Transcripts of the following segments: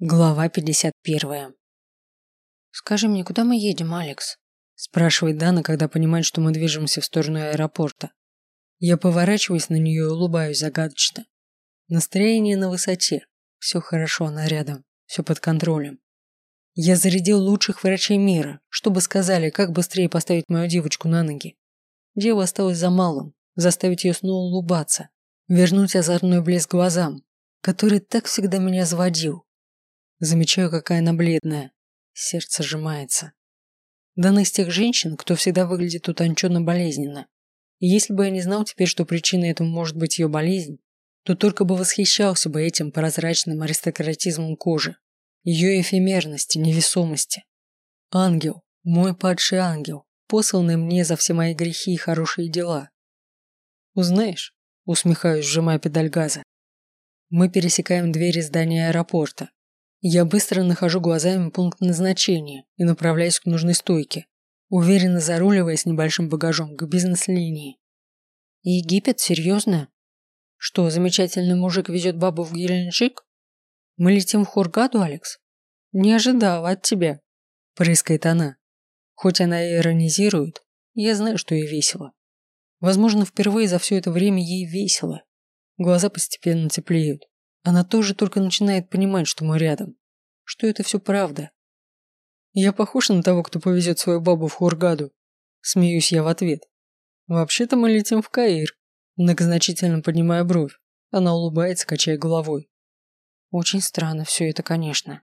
Глава 51. «Скажи мне, куда мы едем, Алекс?» спрашивает Дана, когда понимает, что мы движемся в сторону аэропорта. Я поворачиваюсь на нее и улыбаюсь загадочно. Настроение на высоте. Все хорошо, она рядом. Все под контролем. Я зарядил лучших врачей мира, чтобы сказали, как быстрее поставить мою девочку на ноги. Дело осталось за малым. Заставить ее снова улыбаться. Вернуть озорной блеск глазам, который так всегда меня заводил Замечаю, какая она бледная. Сердце сжимается. Дана из тех женщин, кто всегда выглядит утонченно болезненно. И если бы я не знал теперь, что причиной этому может быть ее болезнь, то только бы восхищался бы этим прозрачным аристократизмом кожи, ее эфемерности, невесомости. Ангел, мой падший ангел, посланный мне за все мои грехи и хорошие дела. Узнаешь? Усмехаюсь, сжимая педаль газа. Мы пересекаем двери здания аэропорта, я быстро нахожу глазами пункт назначения и направляюсь к нужной стойке, уверенно заруливая с небольшим багажом к бизнес-линии. Египет? Серьезно? Что, замечательный мужик везет бабу в Геленджик? Мы летим в Хургаду, Алекс? Не ожидал от тебя, прыскает она. Хоть она и иронизирует, я знаю, что ей весело. Возможно, впервые за все это время ей весело. Глаза постепенно теплеют. Она тоже только начинает понимать, что мы рядом. Что это все правда. Я похож на того, кто повезет свою бабу в Хургаду. Смеюсь я в ответ. Вообще-то мы летим в Каир. Многозначительно поднимая бровь. Она улыбается, качая головой. Очень странно все это, конечно.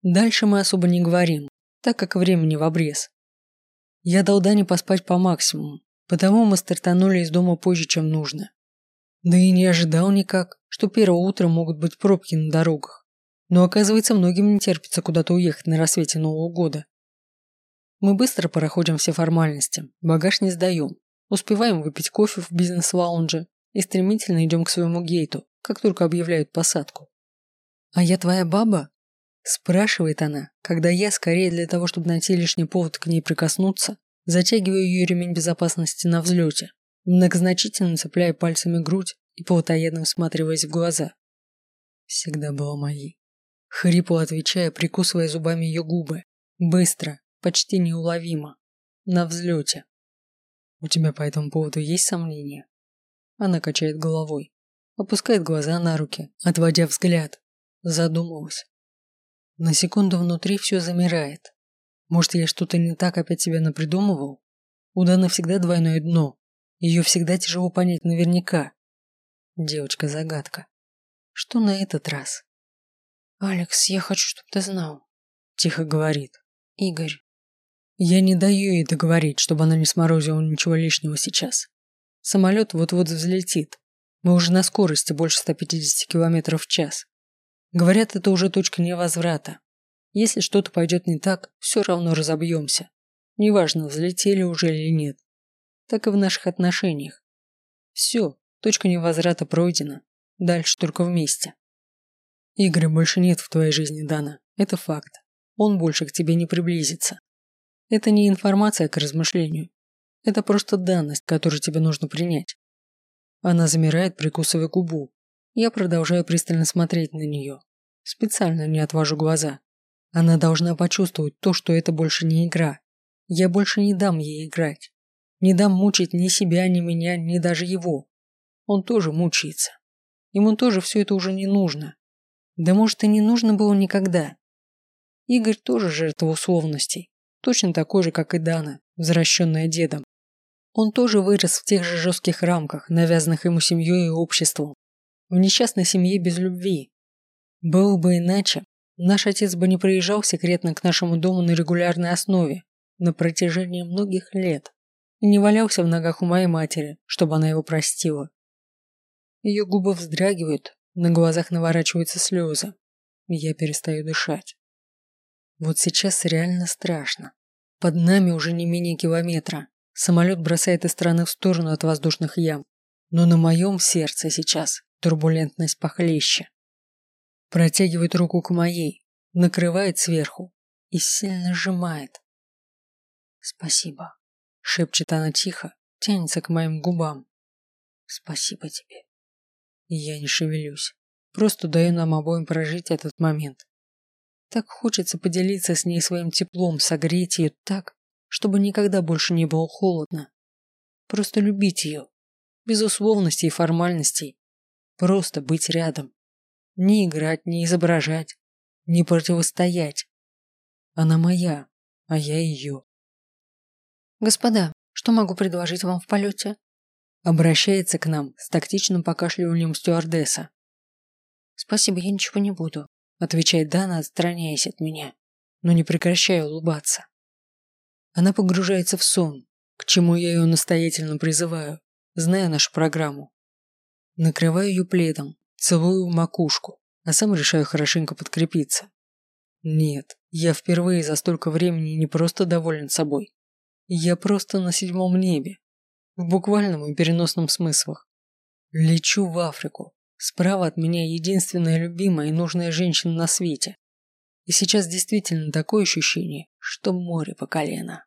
Дальше мы особо не говорим, так как времени в обрез. Я дал Дане поспать по максимуму, потому мы стартанули из дома позже, чем нужно. Да и не ожидал никак, что первого утра могут быть пробки на дорогах. Но оказывается, многим не терпится куда-то уехать на рассвете Нового года. Мы быстро проходим все формальности, багаж не сдаем, успеваем выпить кофе в бизнес-лаунже и стремительно идем к своему гейту, как только объявляют посадку. «А я твоя баба?» – спрашивает она, когда я, скорее для того, чтобы найти лишний повод к ней прикоснуться, затягиваю ее ремень безопасности на взлете многозначительно цепляя пальцами грудь и плотоядно всматриваясь в глаза. Всегда была моей. Хрипло отвечая, прикусывая зубами ее губы. Быстро, почти неуловимо. На взлете. У тебя по этому поводу есть сомнения? Она качает головой. Опускает глаза на руки, отводя взгляд. Задумалась. На секунду внутри все замирает. Может, я что-то не так опять себе напридумывал? У Даны всегда двойное дно, ее всегда тяжело понять наверняка. Девочка-загадка. Что на этот раз? «Алекс, я хочу, чтобы ты знал», – тихо говорит. «Игорь». Я не даю ей договорить, чтобы она не сморозила ничего лишнего сейчас. Самолет вот-вот взлетит. Мы уже на скорости больше 150 км в час. Говорят, это уже точка невозврата. Если что-то пойдет не так, все равно разобьемся. Неважно, взлетели уже или нет так и в наших отношениях. Все, точка невозврата пройдена. Дальше только вместе. Игоря больше нет в твоей жизни, Дана. Это факт. Он больше к тебе не приблизится. Это не информация к размышлению. Это просто данность, которую тебе нужно принять. Она замирает, прикусывая губу. Я продолжаю пристально смотреть на нее. Специально не отвожу глаза. Она должна почувствовать то, что это больше не игра. Я больше не дам ей играть. Не дам мучить ни себя, ни меня, ни даже его. Он тоже мучается. Ему тоже все это уже не нужно. Да может и не нужно было никогда. Игорь тоже жертва условностей. Точно такой же, как и Дана, возвращенная дедом. Он тоже вырос в тех же жестких рамках, навязанных ему семьей и обществом. В несчастной семье без любви. Было бы иначе, наш отец бы не приезжал секретно к нашему дому на регулярной основе на протяжении многих лет и не валялся в ногах у моей матери, чтобы она его простила. Ее губы вздрагивают, на глазах наворачиваются слезы, я перестаю дышать. Вот сейчас реально страшно. Под нами уже не менее километра. Самолет бросает из стороны в сторону от воздушных ям. Но на моем сердце сейчас турбулентность похлеще. Протягивает руку к моей, накрывает сверху и сильно сжимает. Спасибо. Шепчет она тихо, тянется к моим губам. Спасибо тебе. Я не шевелюсь. Просто даю нам обоим прожить этот момент. Так хочется поделиться с ней своим теплом, согреть ее так, чтобы никогда больше не было холодно. Просто любить ее. Без условностей и формальностей. Просто быть рядом. Не играть, не изображать, не противостоять. Она моя, а я ее. Господа, что могу предложить вам в полете? Обращается к нам с тактичным покашливанием стюардесса. Спасибо, я ничего не буду, отвечает Дана, отстраняясь от меня, но не прекращая улыбаться. Она погружается в сон, к чему я ее настоятельно призываю, зная нашу программу. Накрываю ее пледом, целую макушку, а сам решаю хорошенько подкрепиться. Нет, я впервые за столько времени не просто доволен собой. Я просто на седьмом небе. В буквальном и переносном смыслах. Лечу в Африку. Справа от меня единственная любимая и нужная женщина на свете. И сейчас действительно такое ощущение, что море по колено.